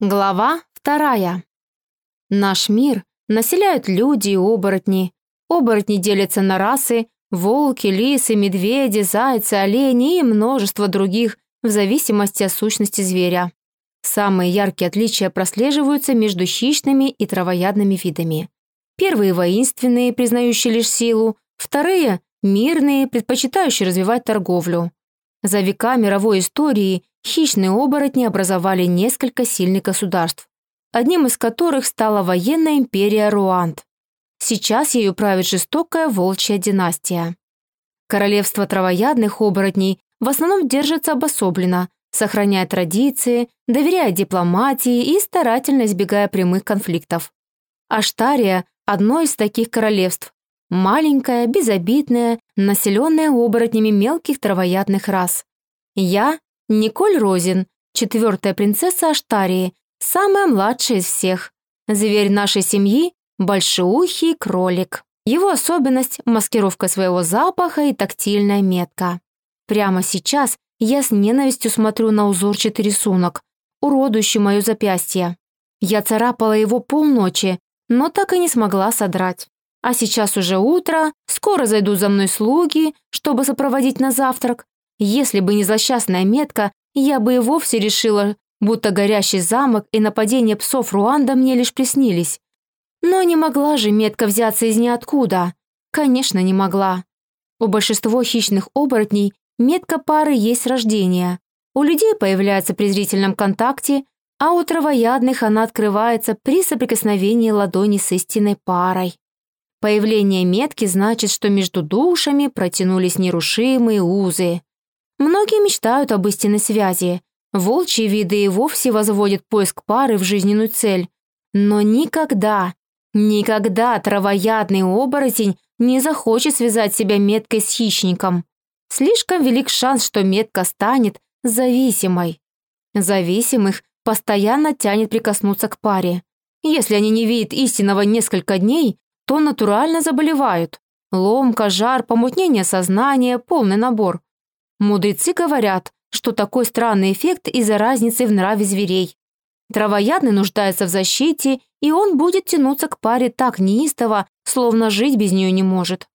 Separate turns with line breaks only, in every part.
Глава вторая. Наш мир населяют люди и оборотни. Оборотни делятся на расы – волки, лисы, медведи, зайцы, олени и множество других, в зависимости от сущности зверя. Самые яркие отличия прослеживаются между хищными и травоядными видами. Первые – воинственные, признающие лишь силу, вторые – мирные, предпочитающие развивать торговлю. За века мировой истории хищные оборотни образовали несколько сильных государств, одним из которых стала военная империя Руанд. Сейчас ею правит жестокая волчья династия. Королевство травоядных оборотней в основном держится обособленно, сохраняя традиции, доверяя дипломатии и старательно избегая прямых конфликтов. Аштария – одно из таких королевств, маленькое, безобидное, населенное оборотнями мелких травоядных рас. Я Николь Розин, четвертая принцесса Аштарии, самая младшая из всех. Зверь нашей семьи – большеухий кролик. Его особенность – маскировка своего запаха и тактильная метка. Прямо сейчас я с ненавистью смотрю на узорчатый рисунок, уродующий мое запястье. Я царапала его полночи, но так и не смогла содрать. А сейчас уже утро, скоро зайдут за мной слуги, чтобы сопроводить на завтрак, если бы не злосчастная метка, я бы и вовсе решила, будто горящий замок и нападение псов Руанда мне лишь приснились. Но не могла же метка взяться из ниоткуда. Конечно, не могла. У большинства хищных оборотней метка пары есть рождение. У людей появляется при зрительном контакте, а у травоядных она открывается при соприкосновении ладони с истинной парой. Появление метки значит, что между душами протянулись нерушимые узы. Многие мечтают об истинной связи. Волчьи виды и вовсе возводят поиск пары в жизненную цель. Но никогда, никогда травоядный оборотень не захочет связать себя меткой с хищником. Слишком велик шанс, что метка станет зависимой. Зависимых постоянно тянет прикоснуться к паре. Если они не видят истинного несколько дней, то натурально заболевают. Ломка, жар, помутнение сознания, полный набор. Мудрецы говорят, что такой странный эффект из-за разницы в нраве зверей. Травоядный нуждается в защите, и он будет тянуться к паре так неистово, словно жить без нее не может.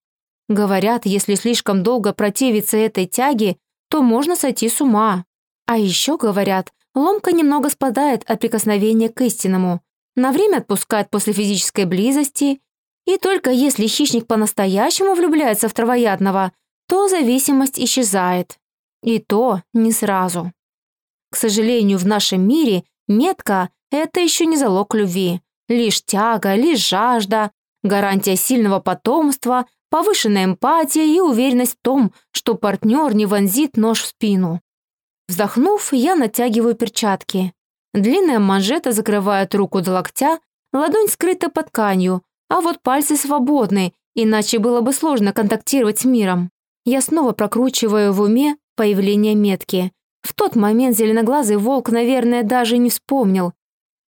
Говорят, если слишком долго противиться этой тяге, то можно сойти с ума. А еще говорят, ломка немного спадает от прикосновения к истинному, на время отпускает после физической близости, и только если хищник по-настоящему влюбляется в травоядного, то зависимость исчезает. И то не сразу. К сожалению, в нашем мире метка – это еще не залог любви. Лишь тяга, лишь жажда, гарантия сильного потомства, повышенная эмпатия и уверенность в том, что партнер не вонзит нож в спину. Вздохнув, я натягиваю перчатки. Длинная манжета закрывает руку до локтя, ладонь скрыта под тканью, а вот пальцы свободны, иначе было бы сложно контактировать с миром. Я снова прокручиваю в уме появление метки. В тот момент зеленоглазый волк, наверное, даже не вспомнил,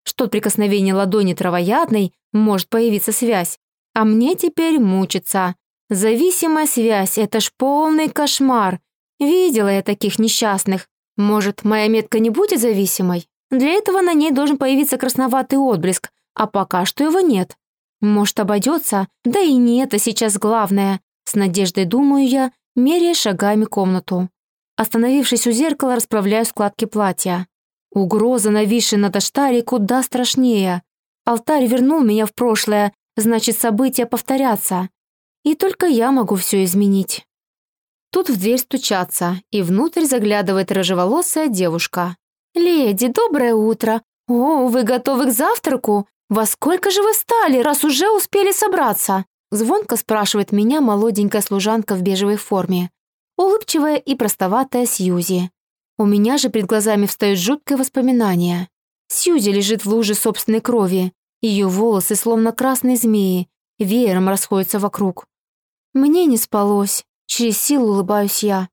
что от прикосновения ладони травоядной может появиться связь. А мне теперь мучиться. Зависимая связь — это ж полный кошмар. Видела я таких несчастных. Может, моя метка не будет зависимой? Для этого на ней должен появиться красноватый отблеск, а пока что его нет. Может, обойдется? Да и не это сейчас главное. С надеждой думаю я, меряя шагами комнату. Остановившись у зеркала, расправляю складки платья. Угроза, нависшая над Аштари, куда страшнее. Алтарь вернул меня в прошлое, значит, события повторятся. И только я могу все изменить. Тут в дверь стучатся, и внутрь заглядывает рыжеволосая девушка. «Леди, доброе утро! О, вы готовы к завтраку? Во сколько же вы встали, раз уже успели собраться?» Звонко спрашивает меня молоденькая служанка в бежевой форме. Улыбчивая и простоватая Сьюзи. У меня же перед глазами встает жуткое воспоминание. Сьюзи лежит в луже собственной крови. Ее волосы, словно красные змеи, веером расходятся вокруг. Мне не спалось. Через силу улыбаюсь я.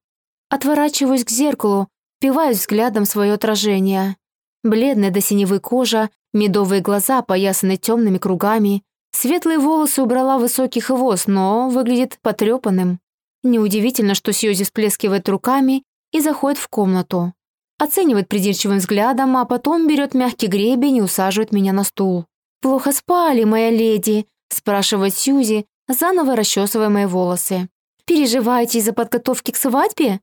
Отворачиваюсь к зеркалу, впиваюсь взглядом свое отражение. Бледная до синевой кожа, медовые глаза, поясаны темными кругами, Светлые волосы убрала высокий хвост, но выглядит потрепанным. Неудивительно, что Сьюзи всплескивает руками и заходит в комнату. оценивает придирчивым взглядом, а потом берет мягкий гребень и усаживает меня на стул. «Плохо спали, моя леди?» – спрашивает Сьюзи, заново расчесывая мои волосы. «Переживаете из-за подготовки к свадьбе?»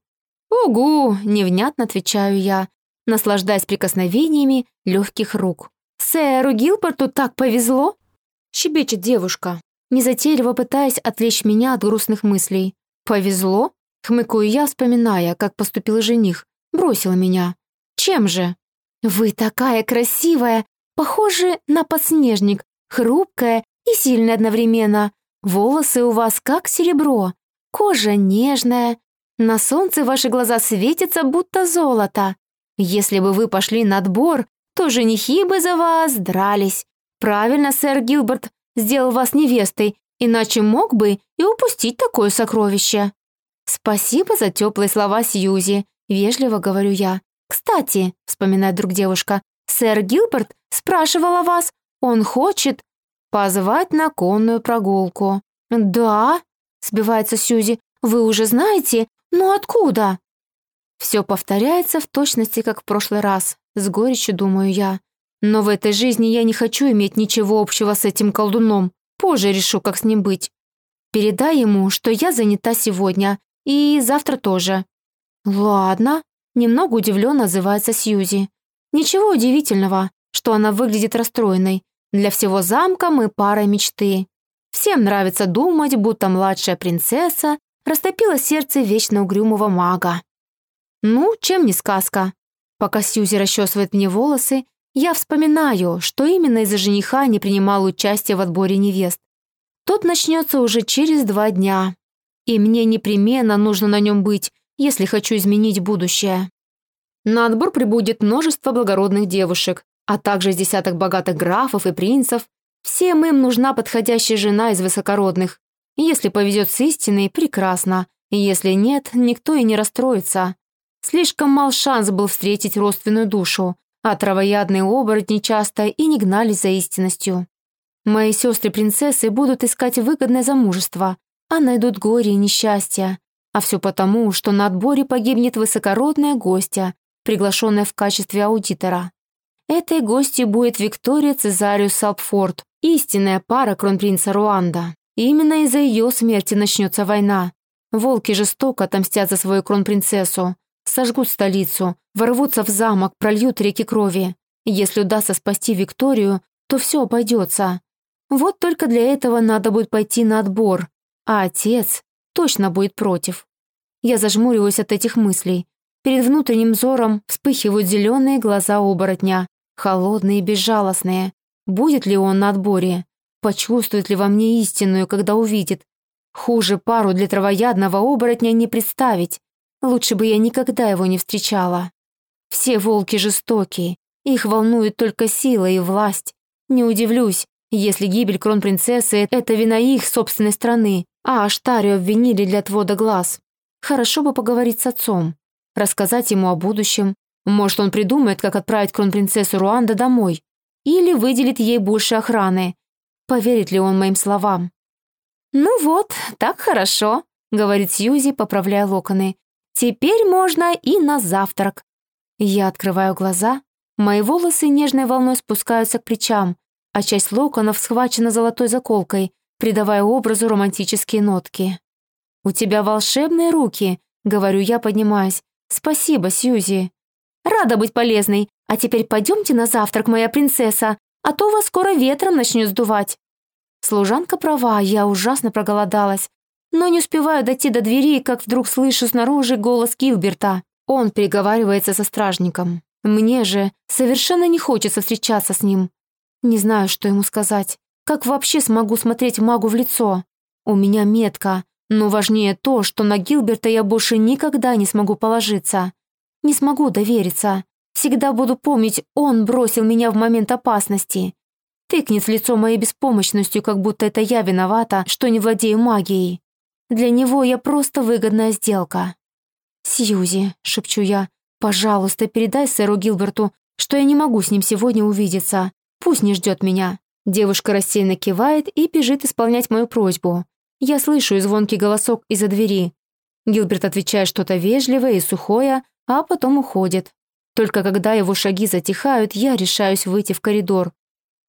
«Угу!» – невнятно отвечаю я, наслаждаясь прикосновениями легких рук. «Сэру Гилберту так повезло!» – щебечет девушка, незатейливо пытаясь отвлечь меня от грустных мыслей. «Повезло?» – хмыкаю я, вспоминая, как поступил жених. Бросил меня. «Чем же?» «Вы такая красивая, похожа на подснежник, хрупкая и сильная одновременно. Волосы у вас как серебро, кожа нежная. На солнце ваши глаза светятся, будто золото. Если бы вы пошли на отбор, то женихи бы за вас дрались. Правильно, сэр Гилберт сделал вас невестой, иначе мог бы и упустить такое сокровище. Спасибо за теплые слова Сьюзи, вежливо говорю я. Кстати, вспоминает друг девушка, сэр Гилберт спрашивал о вас. Он хочет позвать на конную прогулку. Да, сбивается Сьюзи, вы уже знаете, но откуда? Все повторяется в точности, как в прошлый раз, с горечью думаю я. Но в этой жизни я не хочу иметь ничего общего с этим колдуном. Позже решу, как с ним быть. Передай ему, что я занята сегодня, и завтра тоже. Ладно, немного удивленно отзывается Сьюзи. Ничего удивительного, что она выглядит расстроенной. Для всего замка мы пара мечты. Всем нравится думать, будто младшая принцесса растопила сердце вечно угрюмого мага. Ну, чем не сказка. Пока Сьюзи расчесывает мне волосы, я вспоминаю, что именно из-за жениха не принимал участие в отборе невест. Тот начнется уже через два дня. И мне непременно нужно на нем быть, если хочу изменить будущее. На отбор прибудет множество благородных девушек, а также десяток богатых графов и принцев. Всем им нужна подходящая жена из высокородных. Если повезет с истиной, прекрасно. Если нет, никто и не расстроится. Слишком мал шанс был встретить родственную душу, а травоядные оборотни часто и не гнались за истинностью. Мои сестры-принцессы будут искать выгодное замужество, а найдут горе и несчастье. А все потому, что на отборе погибнет высокородная гостья, приглашенная в качестве аудитора. Этой гостью будет Виктория Цезариус Салпфорд, истинная пара кронпринца Руанда. именно из-за ее смерти начнется война. Волки жестоко отомстят за свою кронпринцессу, сожгут столицу, ворвутся в замок, прольют реки крови. Если удастся спасти Викторию, то все обойдется. Вот только для этого надо будет пойти на отбор, а отец точно будет против. Я зажмуриваюсь от этих мыслей. Перед внутренним взором вспыхивают зеленые глаза оборотня, холодные и безжалостные. Будет ли он на отборе? Почувствует ли во мне истинную, когда увидит? Хуже пару для травоядного оборотня не представить. Лучше бы я никогда его не встречала. Все волки жестокие, их волнует только сила и власть. Не удивлюсь, если гибель кронпринцессы — это вина их собственной страны, а Аштарию обвинили для отвода глаз. Хорошо бы поговорить с отцом, рассказать ему о будущем. Может, он придумает, как отправить кронпринцессу Руанда домой. Или выделит ей больше охраны. Поверит ли он моим словам? «Ну вот, так хорошо», — говорит Сьюзи, поправляя локоны. Теперь можно и на завтрак. Я открываю глаза, мои волосы нежной волной спускаются к плечам, а часть локонов схвачена золотой заколкой, придавая образу романтические нотки. «У тебя волшебные руки», — говорю я, поднимаясь. «Спасибо, Сьюзи». «Рада быть полезной. А теперь пойдемте на завтрак, моя принцесса, а то вас скоро ветром начнет сдувать». Служанка права, я ужасно проголодалась. Но не успеваю дойти до двери, как вдруг слышу снаружи голос Килберта. Он переговаривается со стражником. Мне же совершенно не хочется встречаться с ним. Не знаю, что ему сказать. Как вообще смогу смотреть магу в лицо? У меня метка, но важнее то, что на Гилберта я больше никогда не смогу положиться. Не смогу довериться. Всегда буду помнить, он бросил меня в момент опасности. Тыкнет в лицо моей беспомощностью, как будто это я виновата, что не владею магией. Для него я просто выгодная сделка. «Сьюзи», — шепчу я, — «пожалуйста, передай сэру Гилберту, что я не могу с ним сегодня увидеться. Пусть не ждет меня». Девушка рассеянно кивает и бежит исполнять мою просьбу. Я слышу звонкий голосок из-за двери. Гилберт отвечает что-то вежливое и сухое, а потом уходит. Только когда его шаги затихают, я решаюсь выйти в коридор.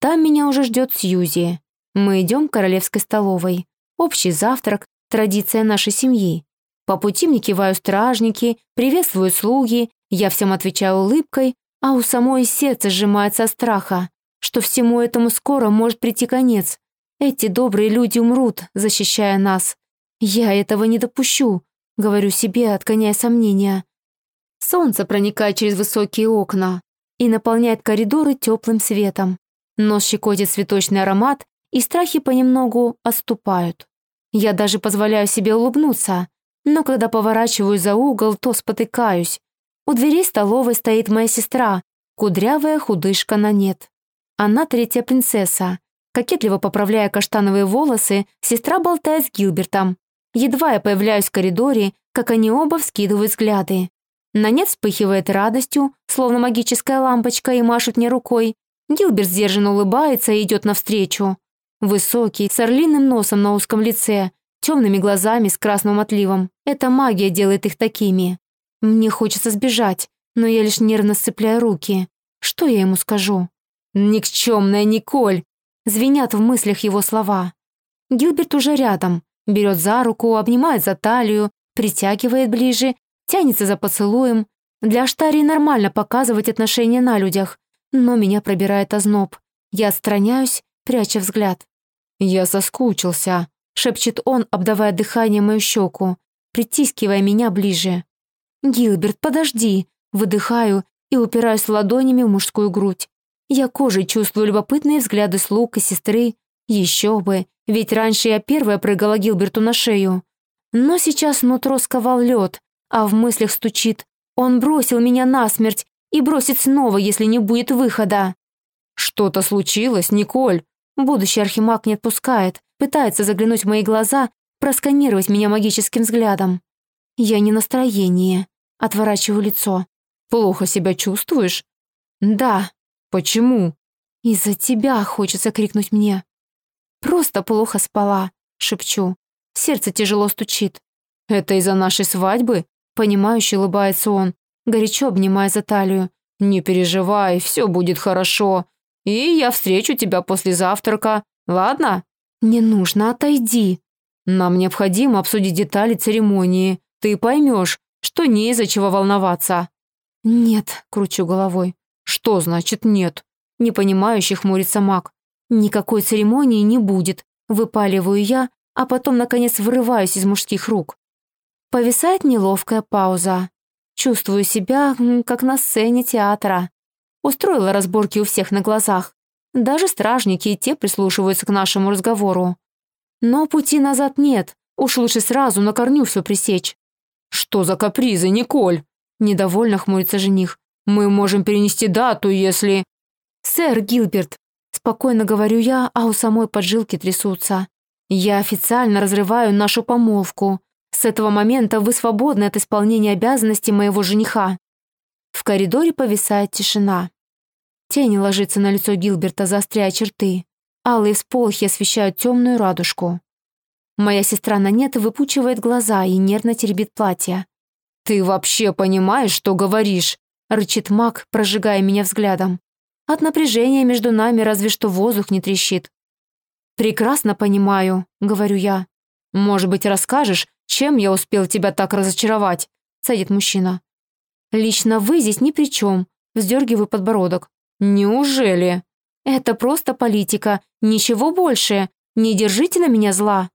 Там меня уже ждет Сьюзи. Мы идем к королевской столовой. Общий завтрак, традиция нашей семьи. По пути мне киваю стражники, приветствую слуги, я всем отвечаю улыбкой, а у самой сердце сжимается от страха, что всему этому скоро может прийти конец. Эти добрые люди умрут, защищая нас. Я этого не допущу, говорю себе, отгоняя сомнения. Солнце проникает через высокие окна и наполняет коридоры теплым светом. Нос щекотит цветочный аромат, и страхи понемногу отступают. Я даже позволяю себе улыбнуться, но когда поворачиваю за угол, то спотыкаюсь. У дверей столовой стоит моя сестра, кудрявая худышка на нет. Она третья принцесса. Кокетливо поправляя каштановые волосы, сестра болтает с Гилбертом. Едва я появляюсь в коридоре, как они оба вскидывают взгляды. На нет вспыхивает радостью, словно магическая лампочка, и машет мне рукой. Гилберт сдержанно улыбается и идет навстречу. Высокий, с орлиным носом на узком лице, темными глазами с красным отливом. Эта магия делает их такими. Мне хочется сбежать, но я лишь нервно сцепляю руки. Что я ему скажу? «Никчемная Николь!» Звенят в мыслях его слова. Гилберт уже рядом, берет за руку, обнимает за талию, притягивает ближе, тянется за поцелуем. Для Аштарии нормально показывать отношения на людях, но меня пробирает озноб. Я отстраняюсь, пряча взгляд. «Я соскучился», — шепчет он, обдавая дыхание мою щеку, притискивая меня ближе. «Гилберт, подожди!» Выдыхаю и упираюсь ладонями в мужскую грудь. Я кожей чувствую любопытные взгляды слуг и сестры. Еще бы, ведь раньше я первая прыгала Гилберту на шею. Но сейчас нутро сковал лед, а в мыслях стучит. Он бросил меня насмерть и бросит снова, если не будет выхода. «Что-то случилось, Николь?» Будущий архимаг не отпускает, пытается заглянуть в мои глаза, просканировать меня магическим взглядом. Я не настроение. Отворачиваю лицо. Плохо себя чувствуешь? Да. Почему? Из-за тебя хочется крикнуть мне. Просто плохо спала, шепчу. Сердце тяжело стучит. Это из-за нашей свадьбы? Понимающе улыбается он, горячо обнимая за талию. Не переживай, все будет хорошо. И я встречу тебя после завтрака, ладно? Не нужно, отойди. Нам необходимо обсудить детали церемонии. Ты поймешь, что не из-за чего волноваться». «Нет», — кручу головой. «Что значит нет?» Непонимающе хмурится маг. «Никакой церемонии не будет», — выпаливаю я, а потом, наконец, вырываюсь из мужских рук. Повисает неловкая пауза. Чувствую себя, как на сцене театра. Устроила разборки у всех на глазах. Даже стражники и те прислушиваются к нашему разговору. Но пути назад нет, уж лучше сразу на корню все пресечь. «Что за капризы, Николь?» Недовольно хмурится жених. «Мы можем перенести дату, если...» «Сэр Гилберт», спокойно говорю я, а у самой поджилки трясутся. «Я официально разрываю нашу помолвку. С этого момента вы свободны от исполнения обязанностей моего жениха». В коридоре повисает тишина. Тень ложится на лицо Гилберта, заостряя черты. Алые сполохи освещают темную радужку. Моя сестра Нанета выпучивает глаза и нервно теребит платье. «Ты вообще понимаешь, что говоришь?» — рычит маг, прожигая меня взглядом. От напряжения между нами разве что воздух не трещит. «Прекрасно понимаю», — говорю я. «Может быть, расскажешь, чем я успел тебя так разочаровать?» — садит мужчина. «Лично вы здесь ни при чем», — вздергиваю подбородок. «Неужели?» «Это просто политика, ничего больше. Не держите на меня зла».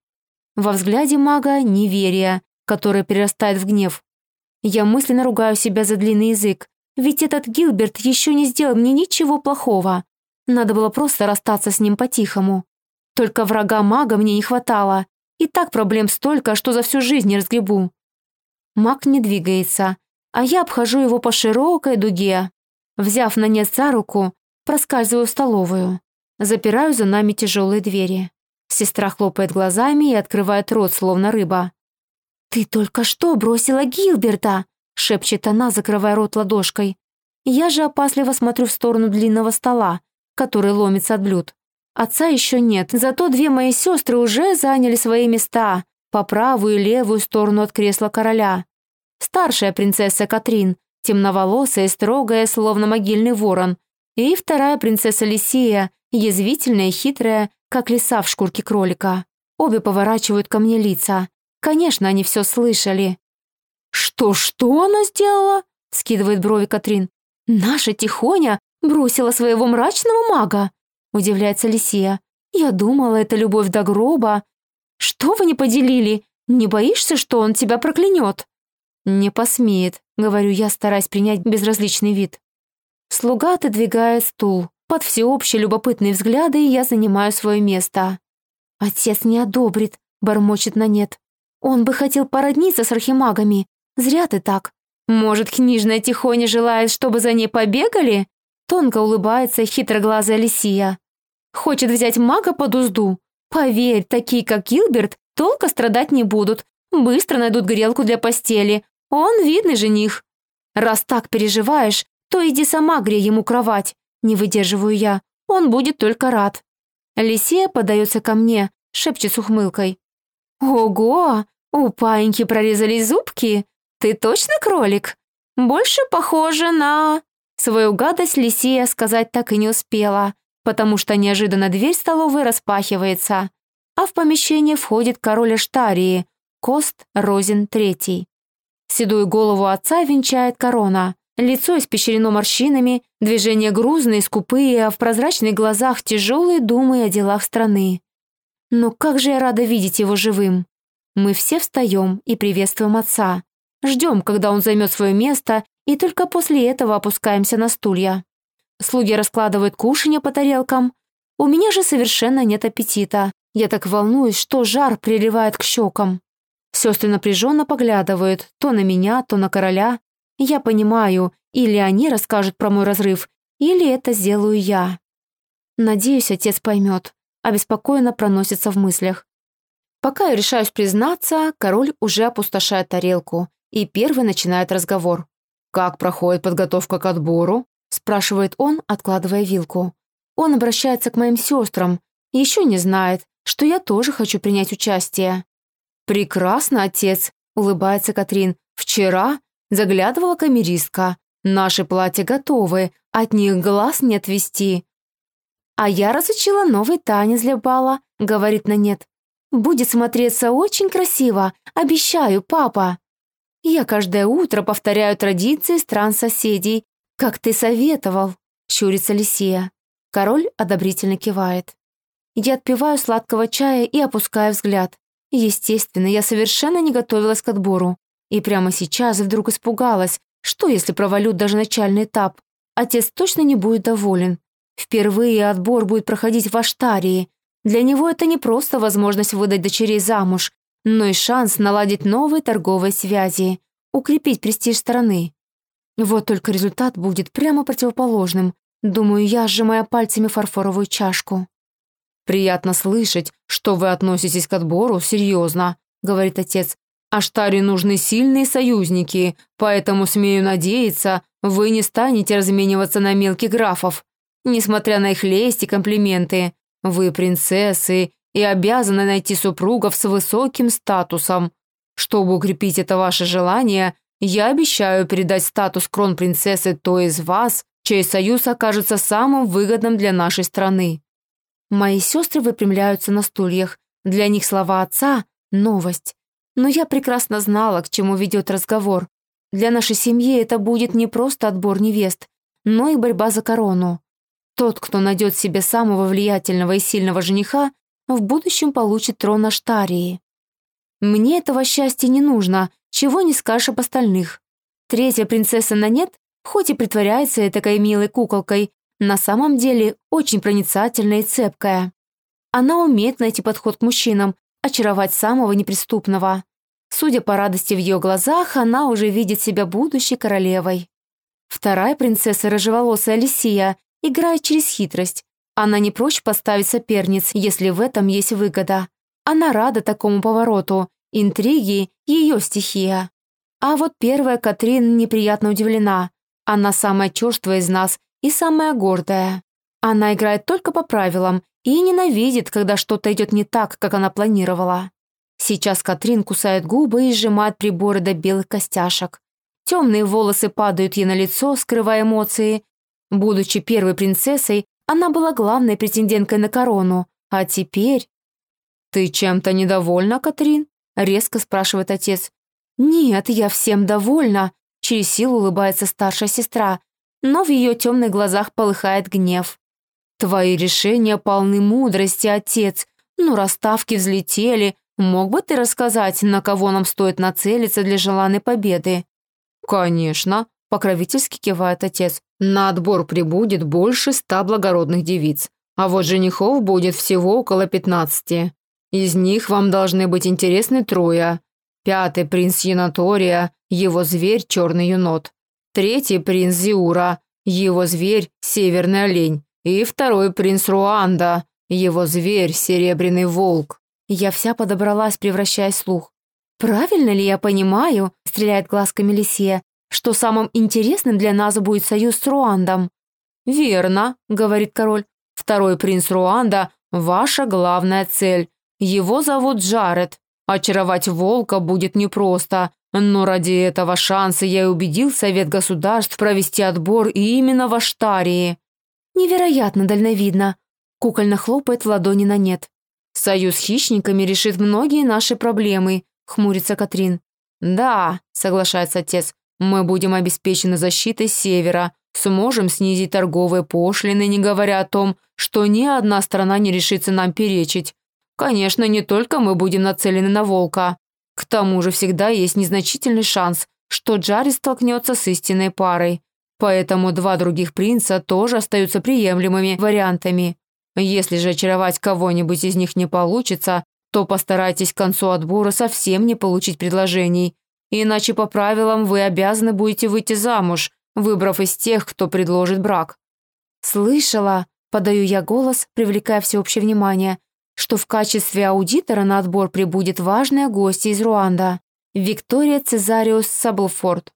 Во взгляде мага неверие, которое перерастает в гнев. Я мысленно ругаю себя за длинный язык, ведь этот Гилберт еще не сделал мне ничего плохого. Надо было просто расстаться с ним по-тихому. Только врага мага мне не хватало. И так проблем столько, что за всю жизнь не разгребу. Маг не двигается, а я обхожу его по широкой дуге. Взяв на нет за руку, проскальзываю в столовую. Запираю за нами тяжелые двери. Сестра хлопает глазами и открывает рот, словно рыба. «Ты только что бросила Гилберта!» — шепчет она, закрывая рот ладошкой. Я же опасливо смотрю в сторону длинного стола, который ломится от блюд. Отца еще нет, зато две мои сестры уже заняли свои места по правую и левую сторону от кресла короля. Старшая принцесса Катрин темноволосая, строгая, словно могильный ворон, и вторая принцесса Лисия, язвительная хитрая, как лиса в шкурке кролика. Обе поворачивают ко мне лица. Конечно, они все слышали. «Что-что она сделала?» — скидывает брови Катрин. «Наша Тихоня бросила своего мрачного мага!» — удивляется Лисия. «Я думала, это любовь до гроба. Что вы не поделили? Не боишься, что он тебя проклянет?» «Не посмеет», — говорю я, стараясь принять безразличный вид. Слуга отодвигает стул. Под всеобщие любопытные взгляды я занимаю свое место. «Отец не одобрит», — бормочет на нет. «Он бы хотел породниться с архимагами. Зря ты так. Может, книжная тихоня желает, чтобы за ней побегали?» Тонко улыбается хитроглазая Лисия. «Хочет взять мага под узду? Поверь, такие, как Гилберт, толко страдать не будут. Быстро найдут грелку для постели. Он видный жених. Раз так переживаешь, то иди сама грей ему кровать. Не выдерживаю я. Он будет только рад». Лисия подается ко мне, шепчет с ухмылкой. «Ого! У паиньки прорезались зубки? Ты точно кролик? Больше похоже на...» Свою гадость Лисия сказать так и не успела, потому что неожиданно дверь столовой распахивается, а в помещение входит король Аштарии, Кост Розин III. Седую голову отца венчает корона, лицо испещрено морщинами, движения грузные, скупые, а в прозрачных глазах тяжелые думы о делах страны. Но как же я рада видеть его живым. Мы все встаем и приветствуем отца. Ждем, когда он займет свое место, и только после этого опускаемся на стулья. Слуги раскладывают кушанье по тарелкам. У меня же совершенно нет аппетита. Я так волнуюсь, что жар приливает к щекам. Сестры напряженно поглядывают то на меня, то на короля. Я понимаю, или они расскажут про мой разрыв, или это сделаю я. Надеюсь, отец поймет. Обеспокоенно проносится в мыслях. Пока я решаюсь признаться, король уже опустошает тарелку, и первый начинает разговор. «Как проходит подготовка к отбору?» спрашивает он, откладывая вилку. Он обращается к моим сестрам, еще не знает, что я тоже хочу принять участие. «Прекрасно, отец», — улыбается Катрин. «Вчера заглядывала камеристка. Наши платья готовы, от них глаз не отвести». «А я разучила новый танец для бала», — говорит Нанет. «Будет смотреться очень красиво, обещаю, папа». Я каждое утро повторяю традиции стран соседей, как ты советовал, щурится Лисия. Король одобрительно кивает. Я отпиваю сладкого чая и опускаю взгляд. Естественно, я совершенно не готовилась к отбору. И прямо сейчас вдруг испугалась, что если провалю даже начальный этап. Отец точно не будет доволен. Впервые отбор будет проходить в Аштарии. Для него это не просто возможность выдать дочерей замуж, но и шанс наладить новые торговые связи, укрепить престиж страны. Вот только результат будет прямо противоположным, думаю я, сжимая пальцами фарфоровую чашку. «Приятно слышать, что вы относитесь к отбору серьезно», — говорит отец. «Аштаре нужны сильные союзники, поэтому, смею надеяться, вы не станете размениваться на мелких графов. Несмотря на их лесть и комплименты, вы принцессы и обязаны найти супругов с высоким статусом. Чтобы укрепить это ваше желание, я обещаю передать статус кронпринцессы той из вас, чей союз окажется самым выгодным для нашей страны. Мои сестры выпрямляются на стульях. Для них слова отца — новость. Но я прекрасно знала, к чему ведет разговор. Для нашей семьи это будет не просто отбор невест, но и борьба за корону. Тот, кто найдет себе самого влиятельного и сильного жениха, в будущем получит трон Аштарии. Мне этого счастья не нужно, чего не скажешь об остальных. Третья принцесса Нанет, хоть и притворяется такой милой куколкой, на самом деле очень проницательная и цепкая. Она умеет найти подход к мужчинам, очаровать самого неприступного. Судя по радости в ее глазах, она уже видит себя будущей королевой. Вторая принцесса, рыжеволосая Алисия, играет через хитрость. Она не прочь поставить соперниц, если в этом есть выгода. Она рада такому повороту. Интриги — ее стихия. А вот первая Катрин неприятно удивлена. Она самая черствая из нас и самая гордая. Она играет только по правилам и ненавидит, когда что-то идет не так, как она планировала. Сейчас Катрин кусает губы и сжимает приборы до белых костяшек. Темные волосы падают ей на лицо, скрывая эмоции. Будучи первой принцессой, она была главной претенденткой на корону. А теперь... «Ты чем-то недовольна, Катрин?» — резко спрашивает отец. «Нет, я всем довольна», — через силу улыбается старшая сестра, но в ее темных глазах полыхает гнев. «Твои решения полны мудрости, отец, но расставки взлетели. Мог бы ты рассказать, на кого нам стоит нацелиться для желанной победы?» «Конечно», — покровительски кивает отец. «На отбор прибудет больше ста благородных девиц, а вот женихов будет всего около пятнадцати. Из них вам должны быть интересны трое. Пятый принц Янатория, его зверь – черный енот. Третий принц Зиура, его зверь – северный олень. И второй принц Руанда, его зверь – серебряный волк. Я вся подобралась, превращаясь в слух. «Правильно ли я понимаю?» – стреляет глазками Лисия, что самым интересным для нас будет союз с Руандом. «Верно», — говорит король. «Второй принц Руанда — ваша главная цель. Его зовут Джаред. Очаровать волка будет непросто, но ради этого шанса я и убедил Совет государств провести отбор именно в Аштарии». «Невероятно дальновидно», — кукольно хлопает ладони на нет. «Союз с хищниками решит многие наши проблемы», — хмурится Катрин. «Да», — соглашается отец, — «мы будем обеспечены защитой севера, сможем снизить торговые пошлины, не говоря о том, что ни одна страна не решится нам перечить. Конечно, не только мы будем нацелены на волка. К тому же всегда есть незначительный шанс, что Джарри столкнется с истинной парой. Поэтому два других принца тоже остаются приемлемыми вариантами. Если же очаровать кого-нибудь из них не получится, то постарайтесь к концу отбора совсем не получить предложений. Иначе по правилам вы обязаны будете выйти замуж, выбрав из тех, кто предложит брак. «Слышала», — подаю я голос, привлекая всеобщее внимание, что в качестве аудитора на отбор прибудет важная гостья из Руанда, Виктория Цезариус Саблфорд.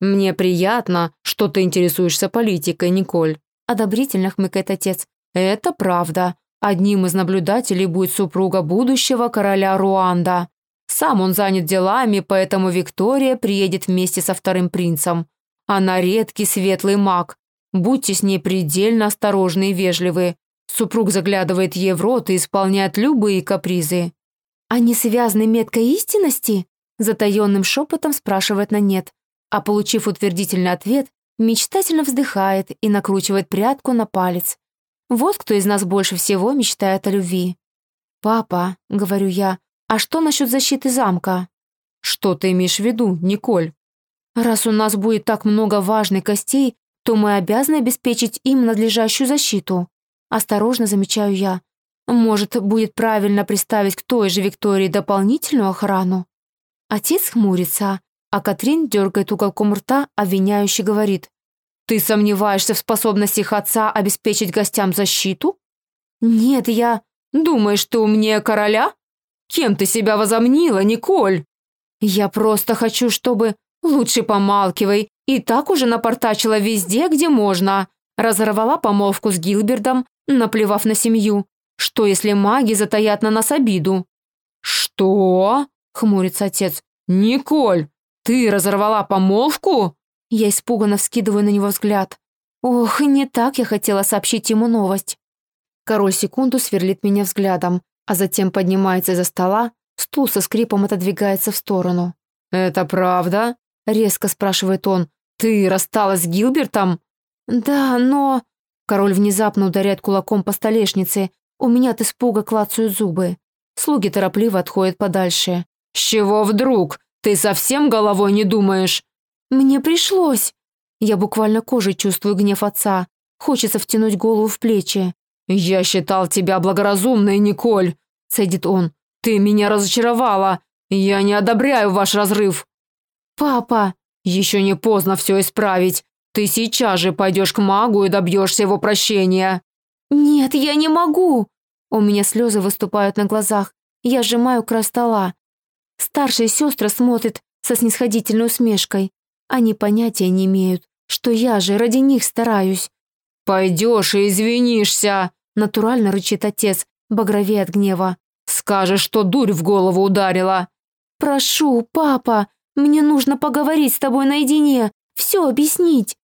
«Мне приятно, что ты интересуешься политикой, Николь», — одобрительно хмыкает отец. «Это правда. Одним из наблюдателей будет супруга будущего короля Руанда. Сам он занят делами, поэтому Виктория приедет вместе со вторым принцем. Она редкий светлый маг. Будьте с ней предельно осторожны и вежливы. Супруг заглядывает ей в рот и исполняет любые капризы. «Они связаны меткой истинности?» Затаенным шепотом спрашивает на нет, а получив утвердительный ответ, мечтательно вздыхает и накручивает прядку на палец. Вот кто из нас больше всего мечтает о любви. «Папа», — говорю я, — «а что насчет защиты замка?» «Что ты имеешь в виду, Николь?» «Раз у нас будет так много важных костей, то мы обязаны обеспечить им надлежащую защиту». Осторожно замечаю я. Может, будет правильно приставить к той же Виктории дополнительную охрану? Отец хмурится, а Катрин дергает уголком рта, обвиняюще говорит. Ты сомневаешься в способностях отца обеспечить гостям защиту? Нет, я... Думаешь, ты умнее короля? Кем ты себя возомнила, Николь? Я просто хочу, чтобы... Лучше помалкивай. И так уже напортачила везде, где можно. Разорвала помолвку с Гилбердом, наплевав на семью. Что, если маги затаят на нас обиду? «Что?» — хмурится отец. «Николь, ты разорвала помолвку?» Я испуганно вскидываю на него взгляд. Ох, не так я хотела сообщить ему новость. Король секунду сверлит меня взглядом, а затем поднимается из-за стола, стул со скрипом отодвигается в сторону. «Это правда?» — резко спрашивает он. «Ты рассталась с Гилбертом?» «Да, но...» Король внезапно ударяет кулаком по столешнице. У меня от испуга клацают зубы. Слуги торопливо отходят подальше. «С чего вдруг? Ты совсем головой не думаешь?» «Мне пришлось!» Я буквально кожей чувствую гнев отца. Хочется втянуть голову в плечи. «Я считал тебя благоразумной, Николь!» — цедит он. «Ты меня разочаровала! Я не одобряю ваш разрыв!» «Папа!» «Еще не поздно все исправить. Ты сейчас же пойдешь к магу и добьешься его прощения». «Нет, я не могу!» У меня слезы выступают на глазах. Я сжимаю край стола. Старшая сестра смотрит со снисходительной усмешкой. Они понятия не имеют, что я же ради них стараюсь. «Пойдешь и извинишься!» — натурально рычит отец, багровее от гнева. «Скажешь, что дурь в голову ударила!» «Прошу, папа, Мне нужно поговорить с тобой наедине, все объяснить».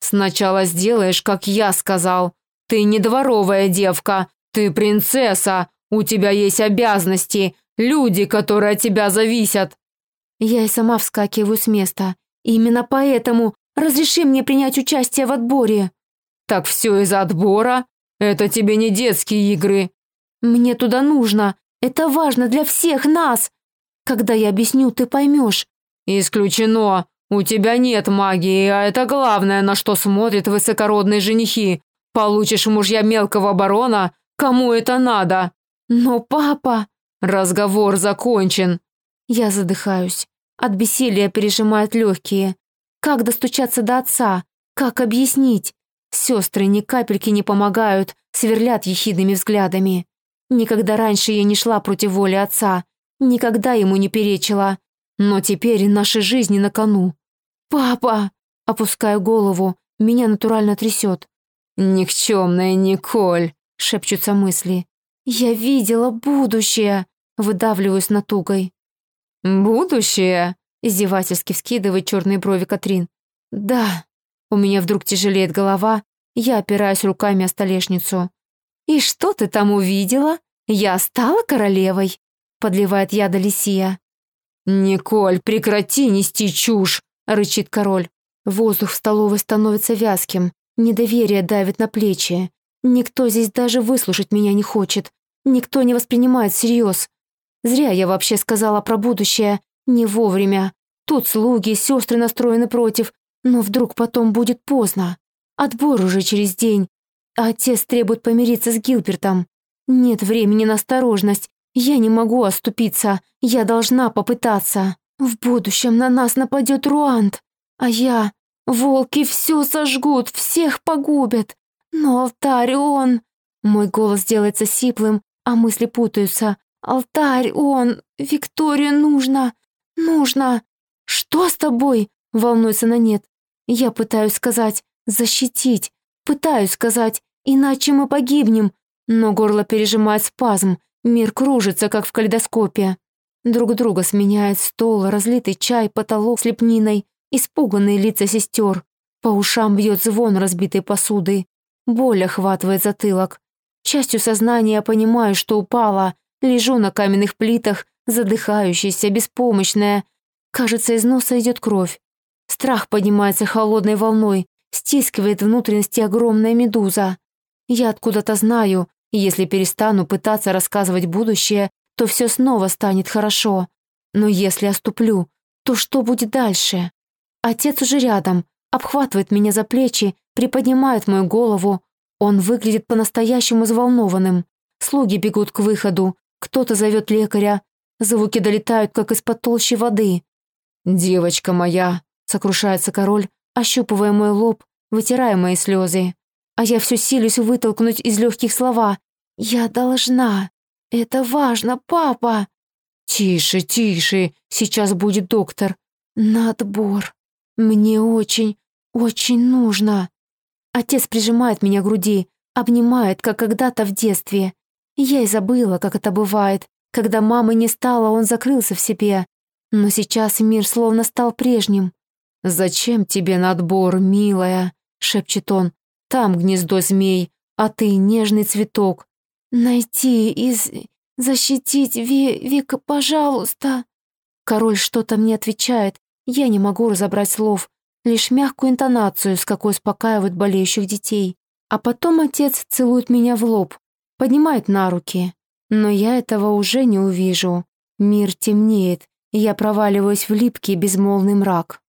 «Сначала сделаешь, как я сказал. Ты не дворовая девка, ты принцесса, у тебя есть обязанности, люди, которые от тебя зависят».
Я и сама вскакиваю с места. Именно поэтому разреши мне принять участие в отборе.
Так все из-за отбора? Это тебе не детские игры.
Мне туда нужно. Это важно для всех нас. Когда я объясню, ты поймешь.
Исключено. У тебя нет магии, а это главное, на что смотрят высокородные женихи. Получишь мужья мелкого барона, кому это надо?
Но папа...
Разговор закончен.
Я задыхаюсь. От бессилия пережимают легкие. Как достучаться до отца? Как объяснить? Сестры ни капельки не помогают, сверлят ехидными взглядами. Никогда раньше я не шла против воли отца, никогда ему не перечила. Но теперь наши жизни на кону. «Папа!» Опускаю голову, меня натурально трясет.
«Никчемная Николь!» — шепчутся мысли.
«Я видела будущее!» — выдавливаюсь натугой.
«Будущее?»
— издевательски вскидывает черные брови Катрин. «Да». У меня вдруг тяжелеет голова, я опираюсь руками о столешницу. «И что ты там увидела? Я стала королевой?» — подливает яда Лисия.
«Николь, прекрати нести чушь!» — рычит король.
Воздух в столовой становится вязким, недоверие давит на плечи. Никто здесь даже выслушать меня не хочет, никто не воспринимает всерьез. Зря я вообще сказала про будущее, не вовремя. Тут слуги, сестры настроены против, но вдруг потом будет поздно. Отбор уже через день, а отец требует помириться с Гилбертом. Нет времени на осторожность, я не могу оступиться, я должна попытаться. В будущем на нас нападет Руанд, а я... Волки все сожгут, всех погубят. Но алтарь он... Мой голос делается сиплым, а мысли путаются. Алтарь он... Викторию нужно... Нужно... Что с тобой? Волнуется на нет. Я пытаюсь сказать «защитить», пытаюсь сказать «иначе мы погибнем», но горло пережимает спазм, мир кружится, как в калейдоскопе. Друг друга сменяет стол, разлитый чай, потолок с лепниной, испуганные лица сестер. По ушам бьет звон разбитой посуды. Боль охватывает затылок. Частью сознания понимаю, что упала, лежу на каменных плитах, задыхающаяся, беспомощная. Кажется, из носа идет кровь. Страх поднимается холодной волной, стискивает внутренности огромная медуза. Я откуда-то знаю, если перестану пытаться рассказывать будущее, то все снова станет хорошо. Но если оступлю, то что будет дальше? Отец уже рядом, обхватывает меня за плечи, приподнимает мою голову. Он выглядит по-настоящему взволнованным. Слуги бегут к выходу, кто-то зовет лекаря. Звуки долетают, как из-под толщи воды.
«Девочка моя!» Сокрушается король, ощупывая мой лоб, вытирая мои слезы.
А я все силюсь вытолкнуть из легких слова. «Я должна. Это важно, папа!»
«Тише, тише, сейчас будет доктор».
«Надбор. Мне очень, очень нужно». Отец прижимает меня к груди, обнимает, как когда-то в детстве. Я и забыла, как это бывает. Когда мамы не стало, он закрылся в себе. Но сейчас мир словно стал прежним.
«Зачем тебе надбор, милая?» — шепчет он. «Там гнездо змей, а ты нежный цветок».
«Найти и защитить Ви Вика, пожалуйста». Король что-то мне отвечает, я не могу разобрать слов, лишь мягкую интонацию, с какой успокаивают болеющих детей. А потом отец целует меня в лоб, поднимает на руки. Но я этого уже не увижу. Мир темнеет, и я проваливаюсь в липкий безмолвный мрак.